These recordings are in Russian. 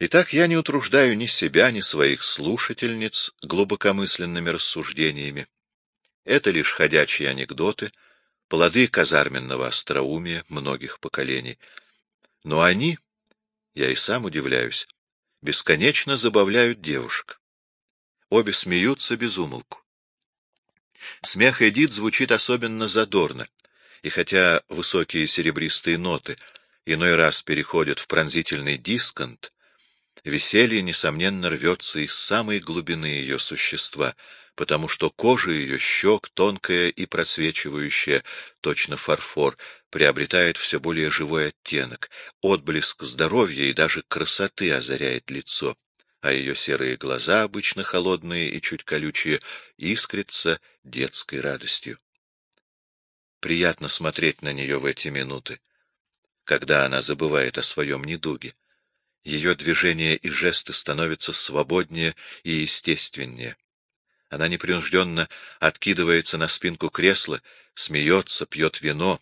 Итак, я не утруждаю ни себя, ни своих слушательниц глубокомысленными рассуждениями. Это лишь ходячие анекдоты, плоды казарменного остроумия многих поколений. Но они, я и сам удивляюсь, бесконечно забавляют девушек. Обе смеются без умолку. Смех Эдит звучит особенно задорно, и хотя высокие серебристые ноты иной раз переходят в пронзительный дисконт, веселье, несомненно, рвется из самой глубины ее существа, потому что кожа ее щек, тонкая и просвечивающая, точно фарфор, приобретает все более живой оттенок, отблеск здоровья и даже красоты озаряет лицо, а ее серые глаза, обычно холодные и чуть колючие, искрятся детской радостью. Приятно смотреть на нее в эти минуты, когда она забывает о своем недуге. Ее движения и жесты становятся свободнее и естественнее. Она непринужденно откидывается на спинку кресла, смеется, пьет вино,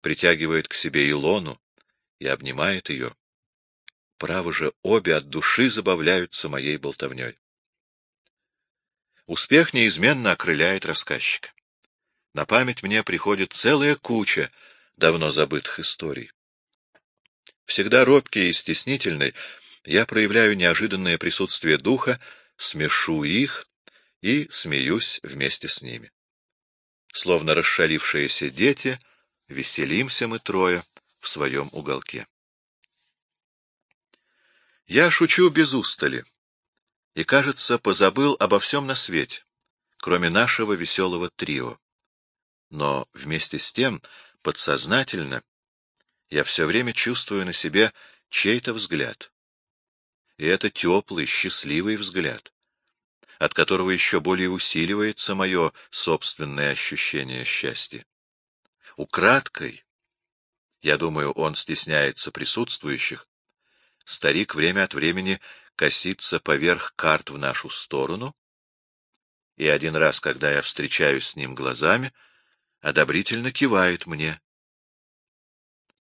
притягивает к себе Илону и обнимает ее. Право же, обе от души забавляются моей болтовней. Успех неизменно окрыляет рассказчика. На память мне приходит целая куча давно забытых историй. Всегда робкий и стеснительный, я проявляю неожиданное присутствие духа, смешу их и смеюсь вместе с ними. Словно расшалившиеся дети, веселимся мы трое в своем уголке. Я шучу без устали и, кажется, позабыл обо всем на свете, кроме нашего веселого трио. Но вместе с тем, подсознательно, я все время чувствую на себе чей-то взгляд. И это теплый, счастливый взгляд, от которого еще более усиливается мое собственное ощущение счастья. Украдкой, я думаю, он стесняется присутствующих, старик время от времени косится поверх карт в нашу сторону, и один раз, когда я встречаюсь с ним глазами, одобрительно кивает мне.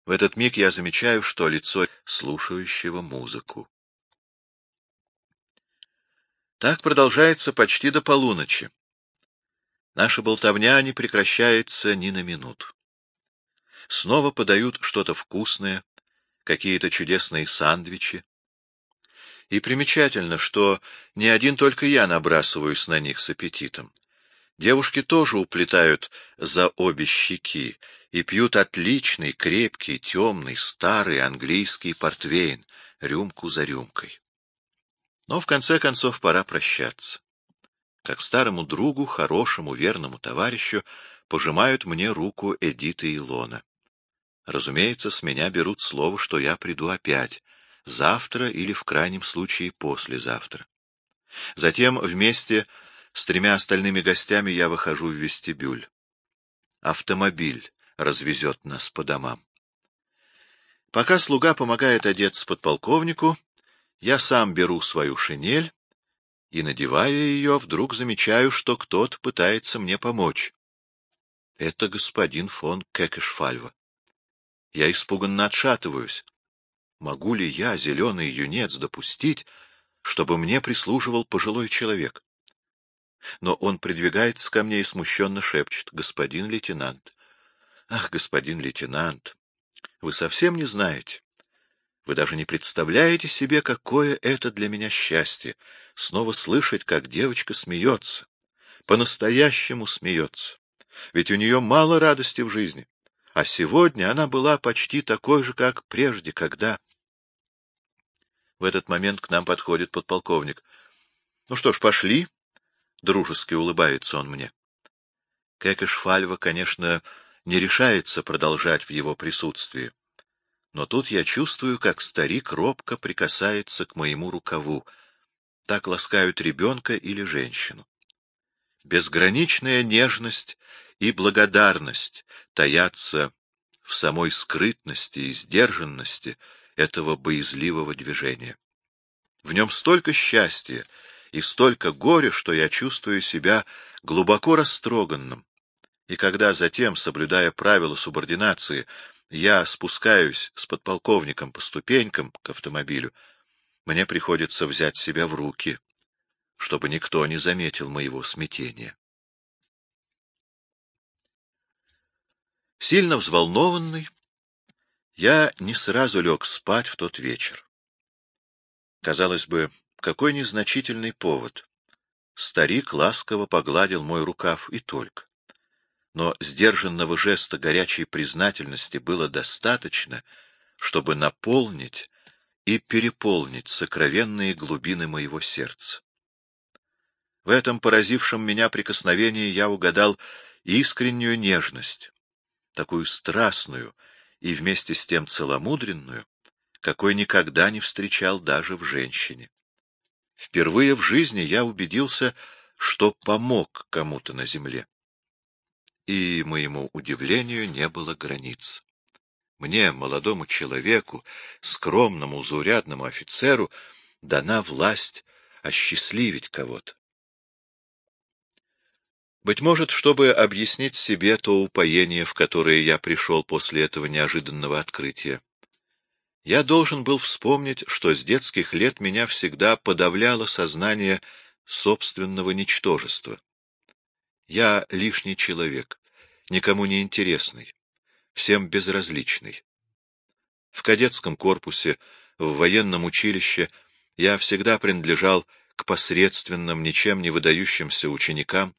В этот миг я замечаю, что лицо слушающего музыку. Так продолжается почти до полуночи. Наша болтовня не прекращается ни на минуту. Снова подают что-то вкусное, какие-то чудесные сандвичи. И примечательно, что не один только я набрасываюсь на них с аппетитом. Девушки тоже уплетают за обе щеки и пьют отличный, крепкий, темный, старый английский портвейн, рюмку за рюмкой. Но в конце концов пора прощаться. Как старому другу, хорошему, верному товарищу, пожимают мне руку Эдита и Лона. Разумеется, с меня берут слово, что я приду опять, завтра или, в крайнем случае, послезавтра. Затем вместе с тремя остальными гостями я выхожу в вестибюль. Автомобиль развезет нас по домам. Пока слуга помогает одеться подполковнику, я сам беру свою шинель и, надевая ее, вдруг замечаю, что кто-то пытается мне помочь. Это господин фон Кекешфальва. Я испуганно отшатываюсь. Могу ли я, зеленый юнец, допустить, чтобы мне прислуживал пожилой человек? Но он придвигается ко мне и смущенно шепчет. Господин лейтенант. Ах, господин лейтенант, вы совсем не знаете. Вы даже не представляете себе, какое это для меня счастье — снова слышать, как девочка смеется. По-настоящему смеется. Ведь у нее мало радости в жизни. А сегодня она была почти такой же, как прежде, когда... В этот момент к нам подходит подполковник. — Ну что ж, пошли. Дружески улыбается он мне. Кэкэш Фальва, конечно, не решается продолжать в его присутствии. Но тут я чувствую, как старик робко прикасается к моему рукаву. Так ласкают ребенка или женщину. Безграничная нежность и благодарность таятся в самой скрытности и сдержанности этого боязливого движения. В нем столько счастья и столько горя, что я чувствую себя глубоко растроганным. И когда затем, соблюдая правила субординации, я спускаюсь с подполковником по ступенькам к автомобилю, мне приходится взять себя в руки, чтобы никто не заметил моего смятения. Сильно взволнованный, я не сразу лег спать в тот вечер. Казалось бы, какой незначительный повод. Старик ласково погладил мой рукав и только. Но сдержанного жеста горячей признательности было достаточно, чтобы наполнить и переполнить сокровенные глубины моего сердца. В этом поразившем меня прикосновении я угадал искреннюю нежность, такую страстную и вместе с тем целомудренную, какой никогда не встречал даже в женщине. Впервые в жизни я убедился, что помог кому-то на земле. И моему удивлению не было границ. Мне, молодому человеку, скромному, заурядному офицеру, дана власть осчастливить кого-то. Быть может, чтобы объяснить себе то упоение, в которое я пришел после этого неожиданного открытия, я должен был вспомнить, что с детских лет меня всегда подавляло сознание собственного ничтожества. Я лишний человек, никому не интересный всем безразличный. В кадетском корпусе, в военном училище я всегда принадлежал к посредственным, ничем не выдающимся ученикам,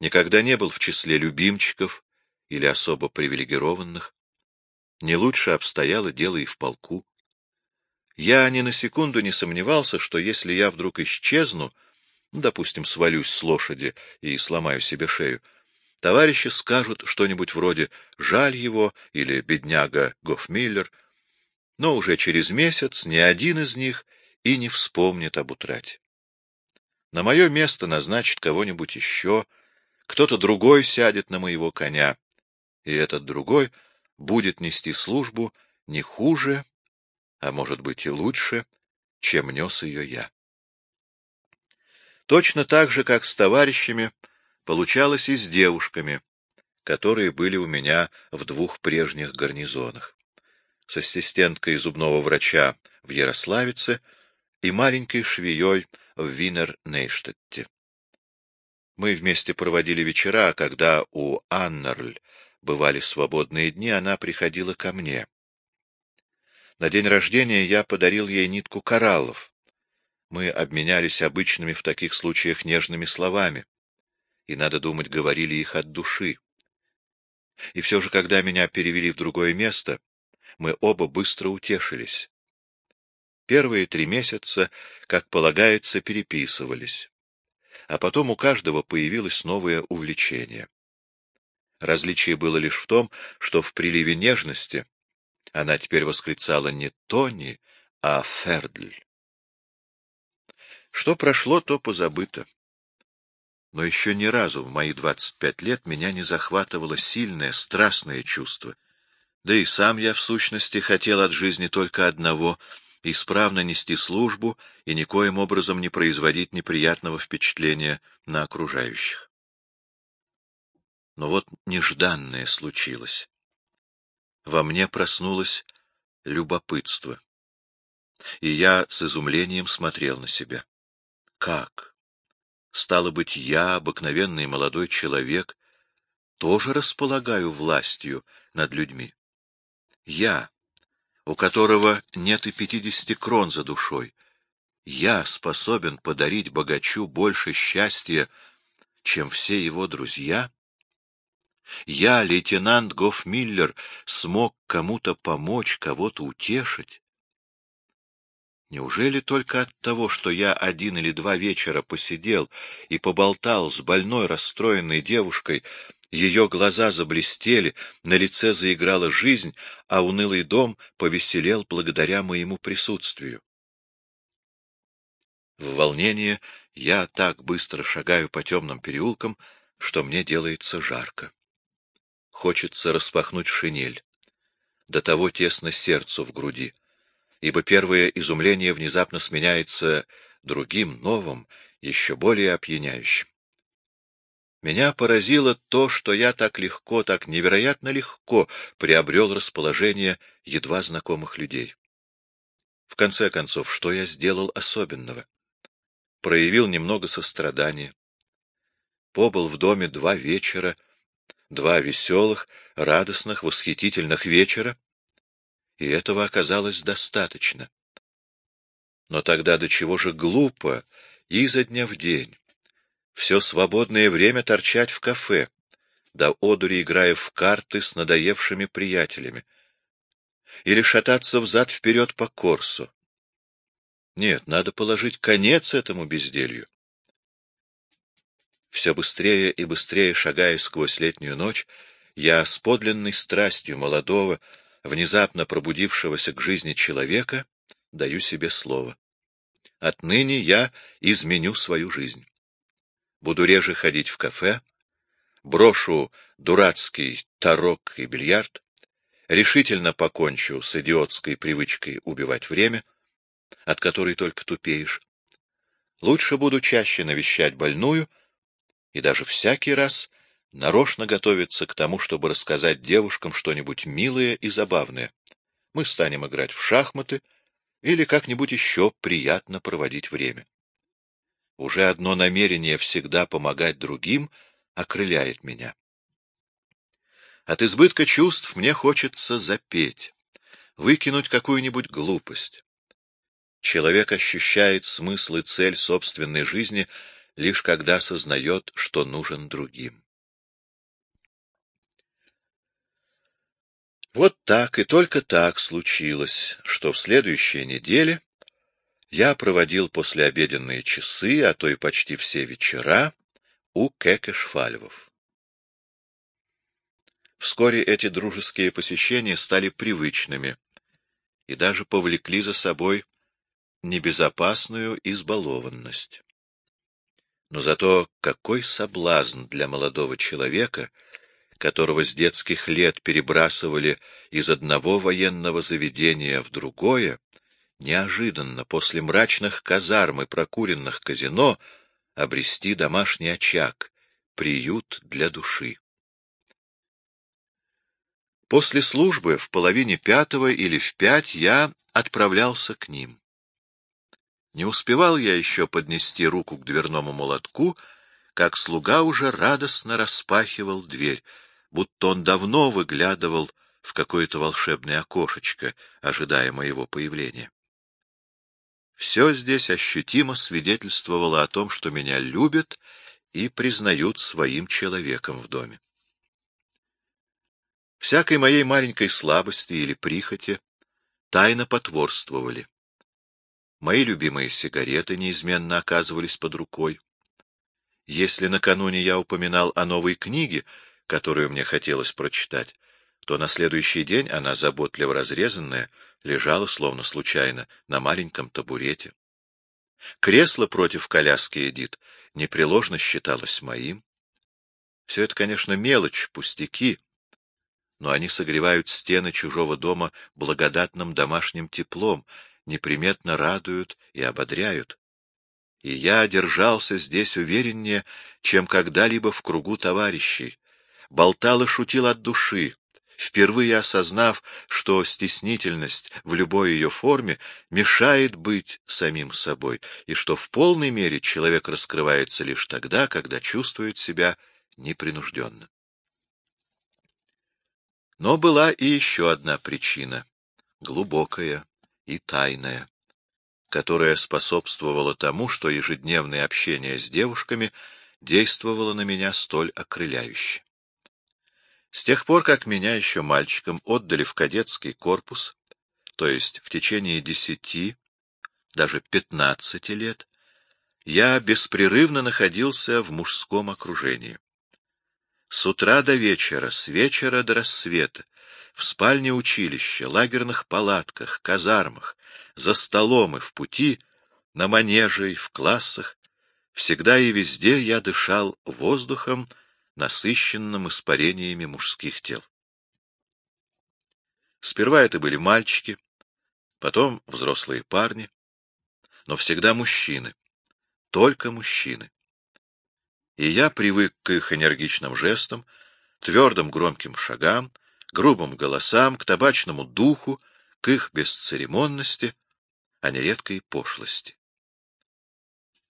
никогда не был в числе любимчиков или особо привилегированных. Не лучше обстояло дело и в полку. Я ни на секунду не сомневался, что если я вдруг исчезну, допустим, свалюсь с лошади и сломаю себе шею, Товарищи скажут что-нибудь вроде «жаль его» или «бедняга Гофмиллер», но уже через месяц ни один из них и не вспомнит об утрате. На мое место назначит кого-нибудь еще, кто-то другой сядет на моего коня, и этот другой будет нести службу не хуже, а может быть и лучше, чем нес ее я. Точно так же, как с товарищами, получалось и с девушками, которые были у меня в двух прежних гарнизонах. С ассистенткой зубного врача в Ярославице и маленькой швеей в Винер-Нейштадте. Мы вместе проводили вечера, а когда у Аннерль бывали свободные дни, она приходила ко мне. На день рождения я подарил ей нитку кораллов. Мы обменялись обычными в таких случаях нежными словами и, надо думать, говорили их от души. И все же, когда меня перевели в другое место, мы оба быстро утешились. Первые три месяца, как полагается, переписывались, а потом у каждого появилось новое увлечение. Различие было лишь в том, что в приливе нежности она теперь восклицала не Тони, а Фердль. Что прошло, то позабыто но еще ни разу в мои двадцать пять лет меня не захватывало сильное, страстное чувство. Да и сам я, в сущности, хотел от жизни только одного — исправно нести службу и никоим образом не производить неприятного впечатления на окружающих. Но вот нежданное случилось. Во мне проснулось любопытство, и я с изумлением смотрел на себя. Как? Стало быть, я, обыкновенный молодой человек, тоже располагаю властью над людьми. Я, у которого нет и пятидесяти крон за душой, я способен подарить богачу больше счастья, чем все его друзья? Я, лейтенант Гофмиллер, смог кому-то помочь, кого-то утешить? Неужели только от того, что я один или два вечера посидел и поболтал с больной расстроенной девушкой, ее глаза заблестели, на лице заиграла жизнь, а унылый дом повеселел благодаря моему присутствию? В волнении я так быстро шагаю по темным переулкам, что мне делается жарко. Хочется распахнуть шинель. До того тесно сердцу в груди ибо первое изумление внезапно сменяется другим, новым, еще более опьяняющим. Меня поразило то, что я так легко, так невероятно легко приобрел расположение едва знакомых людей. В конце концов, что я сделал особенного? Проявил немного сострадания. Побыл в доме два вечера, два веселых, радостных, восхитительных вечера, и этого оказалось достаточно. Но тогда до чего же глупо изо дня в день все свободное время торчать в кафе, до одури играя в карты с надоевшими приятелями, или шататься взад-вперед по корсу. Нет, надо положить конец этому безделью. Все быстрее и быстрее шагая сквозь летнюю ночь, я с подлинной страстью молодого, внезапно пробудившегося к жизни человека, даю себе слово. Отныне я изменю свою жизнь. Буду реже ходить в кафе, брошу дурацкий тарок и бильярд, решительно покончу с идиотской привычкой убивать время, от которой только тупеешь. Лучше буду чаще навещать больную и даже всякий раз нарочно готовиться к тому, чтобы рассказать девушкам что-нибудь милое и забавное. Мы станем играть в шахматы или как-нибудь еще приятно проводить время. Уже одно намерение всегда помогать другим окрыляет меня. От избытка чувств мне хочется запеть, выкинуть какую-нибудь глупость. Человек ощущает смысл и цель собственной жизни лишь когда сознает, что нужен другим. Вот так и только так случилось, что в следующей неделе я проводил послеобеденные часы, а то и почти все вечера, у Кекешфальвов. Вскоре эти дружеские посещения стали привычными и даже повлекли за собой небезопасную избалованность. Но зато какой соблазн для молодого человека, которого с детских лет перебрасывали из одного военного заведения в другое, неожиданно после мрачных казарм и прокуренных казино обрести домашний очаг, приют для души. После службы в половине пятого или в пять я отправлялся к ним. Не успевал я еще поднести руку к дверному молотку, как слуга уже радостно распахивал дверь, будто он давно выглядывал в какое-то волшебное окошечко, ожидая моего появления. Все здесь ощутимо свидетельствовало о том, что меня любят и признают своим человеком в доме всякой моей маленькой слабости или прихоти тайно потворствовали. Мои любимые сигареты неизменно оказывались под рукой. Если накануне я упоминал о новой книге, которую мне хотелось прочитать, то на следующий день она, заботливо разрезанная, лежала, словно случайно, на маленьком табурете. Кресло против коляски Эдит непреложно считалось моим. Все это, конечно, мелочь, пустяки, но они согревают стены чужого дома благодатным домашним теплом, неприметно радуют и ободряют. И я держался здесь увереннее, чем когда-либо в кругу товарищей. Болтал и шутил от души, впервые осознав, что стеснительность в любой ее форме мешает быть самим собой, и что в полной мере человек раскрывается лишь тогда, когда чувствует себя непринужденно. Но была и еще одна причина, глубокая и тайная, которая способствовала тому, что ежедневное общение с девушками действовало на меня столь окрыляюще. С тех пор, как меня еще мальчиком отдали в кадетский корпус, то есть в течение десяти, даже пятнадцати лет, я беспрерывно находился в мужском окружении. С утра до вечера, с вечера до рассвета, в спальне училища, лагерных палатках, казармах, за столом и в пути, на манеже и в классах, всегда и везде я дышал воздухом, насыщенным испарениями мужских тел. Сперва это были мальчики, потом взрослые парни, но всегда мужчины, только мужчины и я привык к их энергичным жестам, твердым громким шагам, грубым голосам, к табачному духу, к их бесцеремонности, а нередко и пошлости.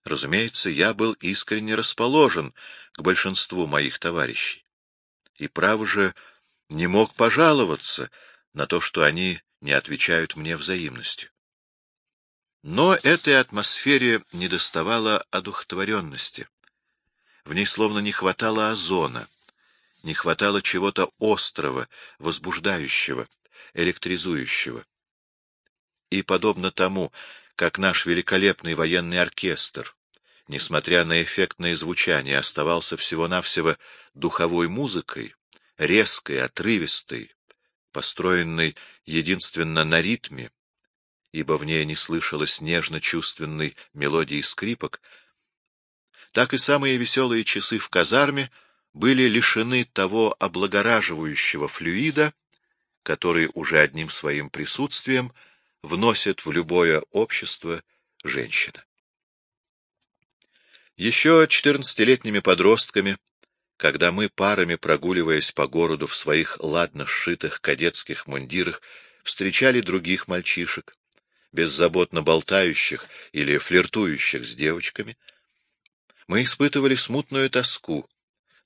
Разумеется, я был искренне расположен к большинству моих товарищей. И, право же, не мог пожаловаться на то, что они не отвечают мне взаимностью. Но этой атмосфере недоставало одухотворенности. В ней словно не хватало озона, не хватало чего-то острого, возбуждающего, электризующего. И, подобно тому, как наш великолепный военный оркестр, несмотря на эффектное звучание, оставался всего-навсего духовой музыкой, резкой, отрывистой, построенной единственно на ритме, ибо в ней не слышалось нежно-чувственной мелодии скрипок, так и самые веселые часы в казарме были лишены того облагораживающего флюида, который уже одним своим присутствием вносит в любое общество женщина. Еще четырнадцатилетними подростками, когда мы парами, прогуливаясь по городу в своих ладно сшитых кадетских мундирах, встречали других мальчишек, беззаботно болтающих или флиртующих с девочками, мы испытывали смутную тоску,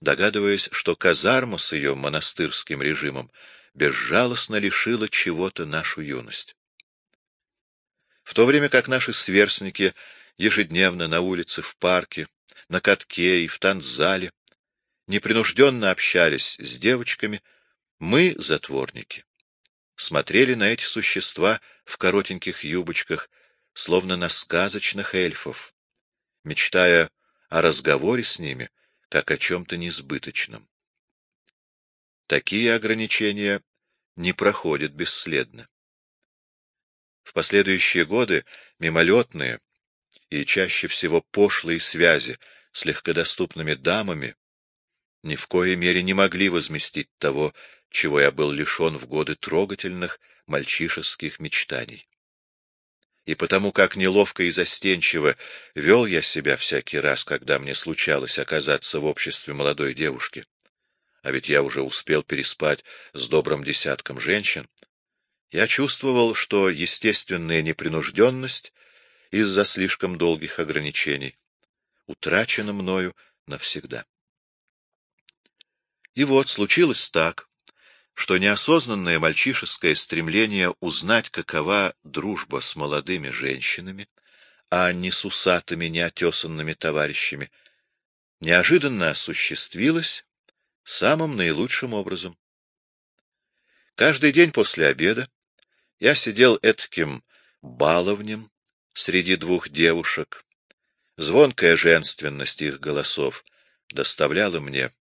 догадываясь, что казарма с ее монастырским режимом безжалостно лишила чего-то нашу юность. В то время как наши сверстники ежедневно на улице, в парке, на катке и в танцзале непринужденно общались с девочками, мы, затворники, смотрели на эти существа в коротеньких юбочках, словно на сказочных эльфов, мечтая о разговоре с ними, как о чем-то несбыточном. Такие ограничения не проходят бесследно. В последующие годы мимолетные и чаще всего пошлые связи с легкодоступными дамами ни в коей мере не могли возместить того, чего я был лишен в годы трогательных мальчишеских мечтаний. И потому как неловко и застенчиво вел я себя всякий раз, когда мне случалось оказаться в обществе молодой девушки, а ведь я уже успел переспать с добрым десятком женщин, я чувствовал, что естественная непринужденность из-за слишком долгих ограничений утрачена мною навсегда. И вот случилось так, что неосознанное мальчишеское стремление узнать, какова дружба с молодыми женщинами, а не с усатыми, неотесанными товарищами, неожиданно осуществилось самым наилучшим образом. Каждый день после обеда я сидел этким баловнем среди двух девушек. Звонкая женственность их голосов доставляла мне,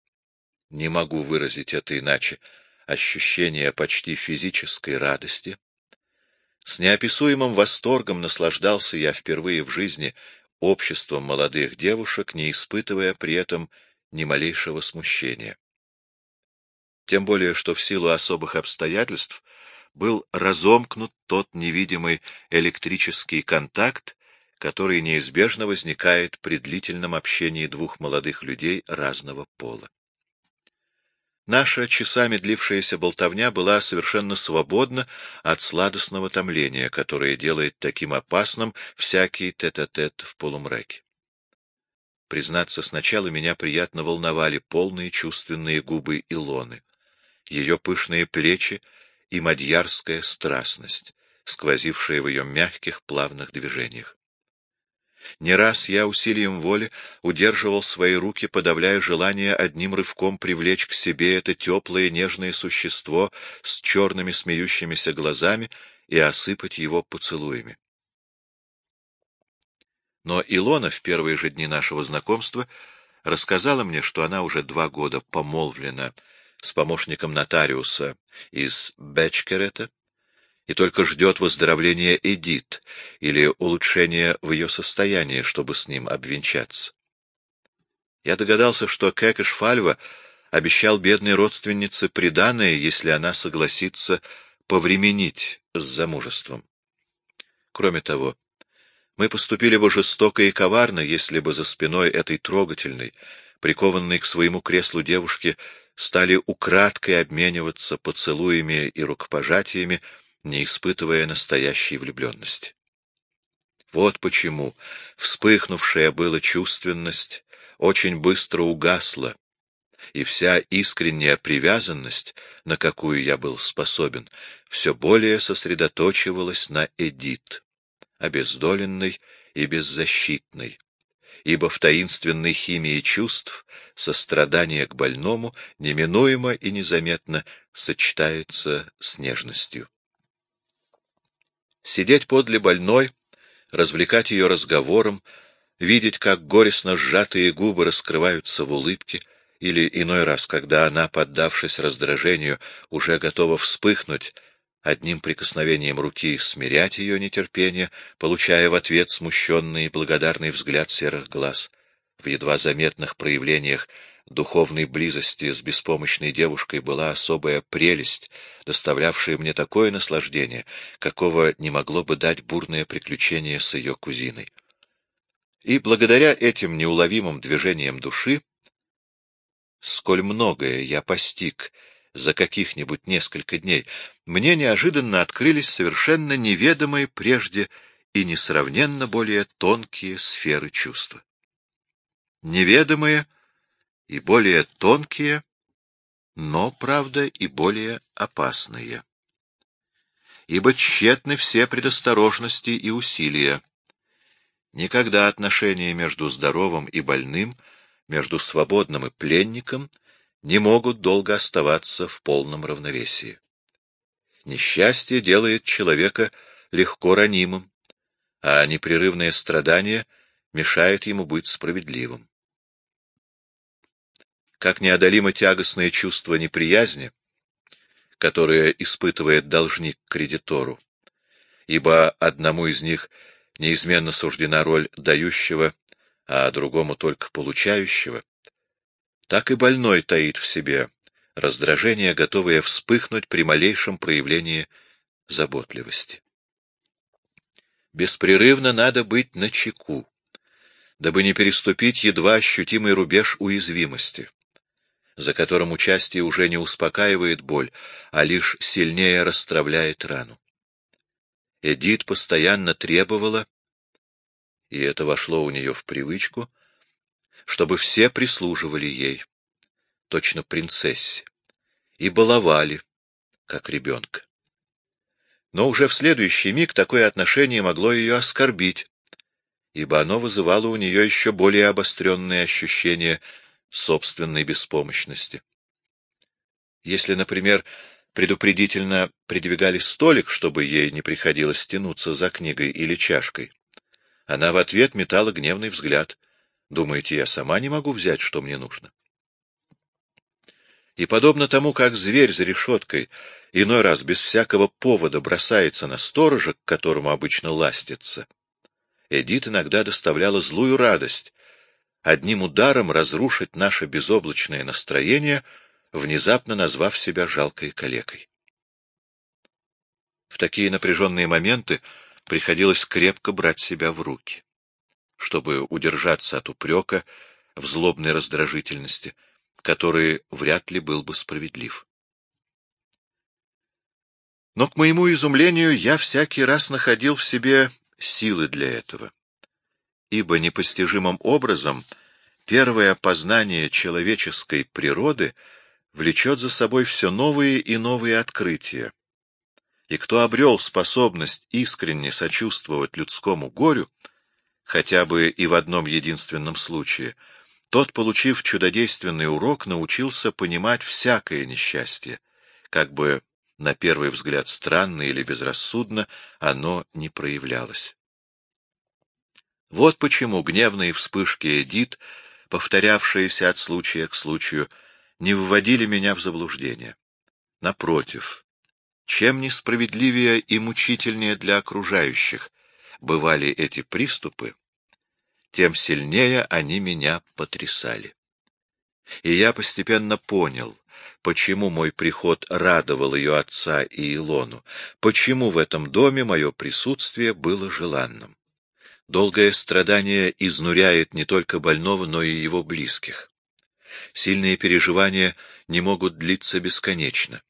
не могу выразить это иначе, ощущение почти физической радости. С неописуемым восторгом наслаждался я впервые в жизни обществом молодых девушек, не испытывая при этом ни малейшего смущения. Тем более, что в силу особых обстоятельств — был разомкнут тот невидимый электрический контакт, который неизбежно возникает при длительном общении двух молодых людей разного пола. Наша часами длившаяся болтовня была совершенно свободна от сладостного томления, которое делает таким опасным всякий тет-а-тет -тет в полумраке. Признаться, сначала меня приятно волновали полные чувственные губы Илоны, ее пышные плечи и мадьярская страстность, сквозившая в ее мягких плавных движениях. Не раз я усилием воли удерживал свои руки, подавляя желание одним рывком привлечь к себе это теплое нежное существо с черными смеющимися глазами и осыпать его поцелуями. Но Илона в первые же дни нашего знакомства рассказала мне, что она уже два года помолвлена с помощником нотариуса из Бечкерета и только ждет выздоровления Эдит или улучшения в ее состоянии, чтобы с ним обвенчаться. Я догадался, что Кэкэш Фальва обещал бедной родственнице приданое, если она согласится повременить с замужеством. Кроме того, мы поступили бы жестоко и коварно, если бы за спиной этой трогательной, прикованной к своему креслу девушки, стали украдкой обмениваться поцелуями и рукопожатиями, не испытывая настоящей влюбленности. Вот почему вспыхнувшая была чувственность очень быстро угасла, и вся искренняя привязанность, на какую я был способен, все более сосредоточивалась на Эдит, обездоленной и беззащитной, ибо в таинственной химии чувств сострадание к больному неминуемо и незаметно сочетается с нежностью. Сидеть подле больной, развлекать ее разговором, видеть, как горестно сжатые губы раскрываются в улыбке, или иной раз, когда она, поддавшись раздражению, уже готова вспыхнуть, одним прикосновением руки смирять ее нетерпение, получая в ответ смущенный и благодарный взгляд серых глаз. В едва заметных проявлениях духовной близости с беспомощной девушкой была особая прелесть, доставлявшая мне такое наслаждение, какого не могло бы дать бурное приключение с ее кузиной. И благодаря этим неуловимым движениям души, сколь многое я постиг за каких-нибудь несколько дней, мне неожиданно открылись совершенно неведомые прежде и несравненно более тонкие сферы чувства. Неведомые и более тонкие, но, правда, и более опасные. Ибо тщетны все предосторожности и усилия. Никогда отношения между здоровым и больным, между свободным и пленником не могут долго оставаться в полном равновесии. Несчастье делает человека легко ранимым, а непрерывное страдание мешает ему быть справедливым как неодолимо тягостное чувство неприязни, которое испытывает должник кредитору, ибо одному из них неизменно суждена роль дающего, а другому только получающего, так и больной таит в себе раздражение, готовое вспыхнуть при малейшем проявлении заботливости. Беспрерывно надо быть начеку, дабы не переступить едва ощутимый рубеж уязвимости за которым участие уже не успокаивает боль, а лишь сильнее расстравляет рану. Эдит постоянно требовала, и это вошло у нее в привычку, чтобы все прислуживали ей, точно принцессе, и баловали, как ребенка. Но уже в следующий миг такое отношение могло ее оскорбить, ибо оно вызывало у нее еще более обостренные ощущения собственной беспомощности. Если, например, предупредительно придвигали столик, чтобы ей не приходилось тянуться за книгой или чашкой, она в ответ метала гневный взгляд. Думаете, я сама не могу взять, что мне нужно? И подобно тому, как зверь за решеткой иной раз без всякого повода бросается на сторожа, к которому обычно ластится, Эдит иногда доставляла злую радость, одним ударом разрушить наше безоблачное настроение, внезапно назвав себя жалкой калекой. В такие напряженные моменты приходилось крепко брать себя в руки, чтобы удержаться от упрека в злобной раздражительности, который вряд ли был бы справедлив. Но, к моему изумлению, я всякий раз находил в себе силы для этого ибо непостижимым образом первое познание человеческой природы влечет за собой все новые и новые открытия. И кто обрел способность искренне сочувствовать людскому горю, хотя бы и в одном единственном случае, тот, получив чудодейственный урок, научился понимать всякое несчастье, как бы на первый взгляд странно или безрассудно оно не проявлялось. Вот почему гневные вспышки Эдит, повторявшиеся от случая к случаю, не вводили меня в заблуждение. Напротив, чем несправедливее и мучительнее для окружающих бывали эти приступы, тем сильнее они меня потрясали. И я постепенно понял, почему мой приход радовал ее отца и Илону, почему в этом доме мое присутствие было желанным. Долгое страдание изнуряет не только больного, но и его близких. Сильные переживания не могут длиться бесконечно.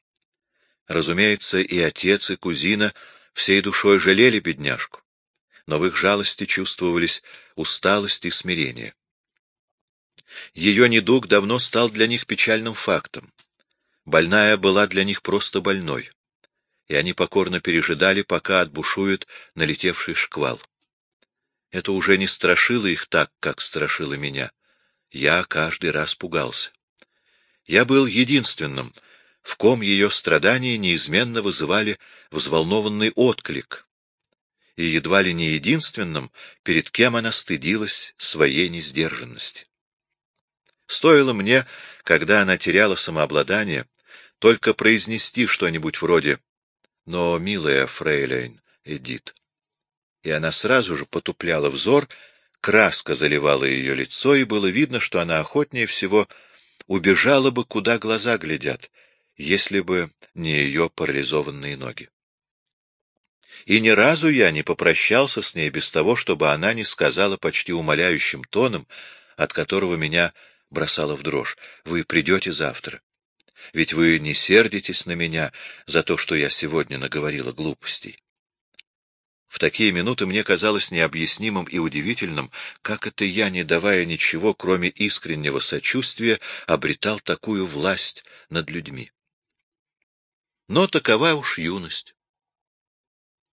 Разумеется, и отец, и кузина всей душой жалели бедняжку. Но в их жалости чувствовались усталость и смирение. Ее недуг давно стал для них печальным фактом. Больная была для них просто больной, и они покорно пережидали, пока отбушует налетевший шквал. Это уже не страшило их так, как страшило меня. Я каждый раз пугался. Я был единственным, в ком ее страдания неизменно вызывали взволнованный отклик, и едва ли не единственным, перед кем она стыдилась своей несдержанности. Стоило мне, когда она теряла самообладание, только произнести что-нибудь вроде «Но, милая фрейлейн, Эдит», и она сразу же потупляла взор, краска заливала ее лицо, и было видно, что она охотнее всего убежала бы, куда глаза глядят, если бы не ее парализованные ноги. И ни разу я не попрощался с ней без того, чтобы она не сказала почти умоляющим тоном, от которого меня бросало в дрожь. «Вы придете завтра. Ведь вы не сердитесь на меня за то, что я сегодня наговорила глупостей». В такие минуты мне казалось необъяснимым и удивительным, как это я, не давая ничего, кроме искреннего сочувствия, обретал такую власть над людьми. Но такова уж юность.